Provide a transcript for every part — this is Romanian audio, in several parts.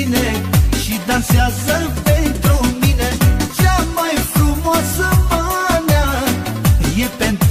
simt bine Și dansează pentru mine. Cea mai frumoasă manea E pentru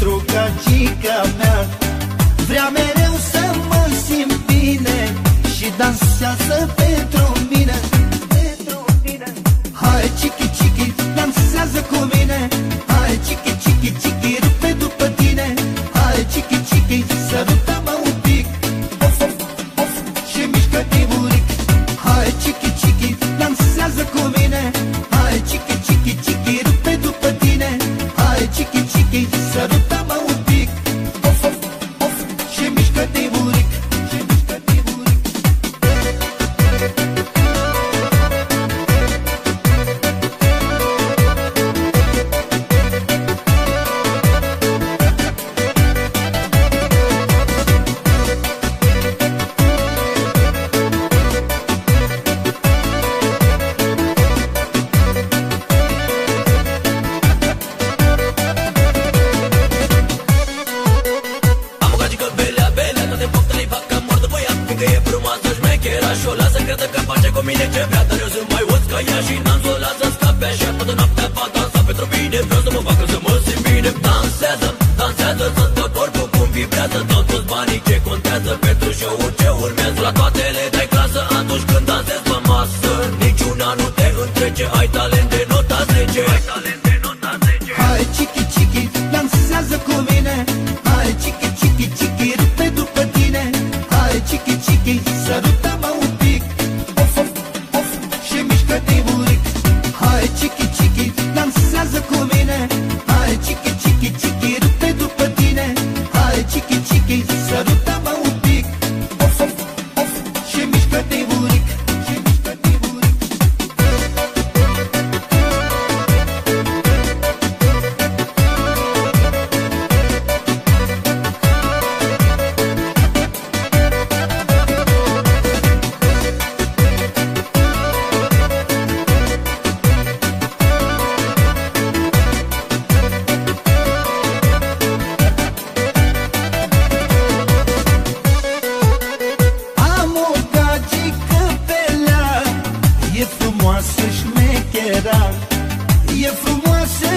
șmechera și o lasă Crede că face cu mine ce vrea Dar eu sunt mai uț ca ea și n-am să o lasă scape Așa toată noaptea va dansa pentru mine Vreau să mă facă să mă simt bine. Dansează, dansează, sunt tot corpul cum vibrează. Tot toți banii ce contează pentru show-ul ce urmează. La toate le dai clasă atunci când dansezi pe masă Niciuna nu te întrece, ai talent de nota 10 kötej bulik. Hai çiki çiki. Dansaz kumine Hai çiki çiki çiki.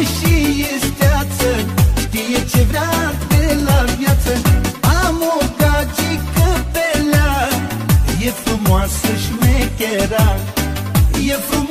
și este steață Știe ce vrea de la viață. Am o gagică pe lea E frumoasă șmechera E frumoasă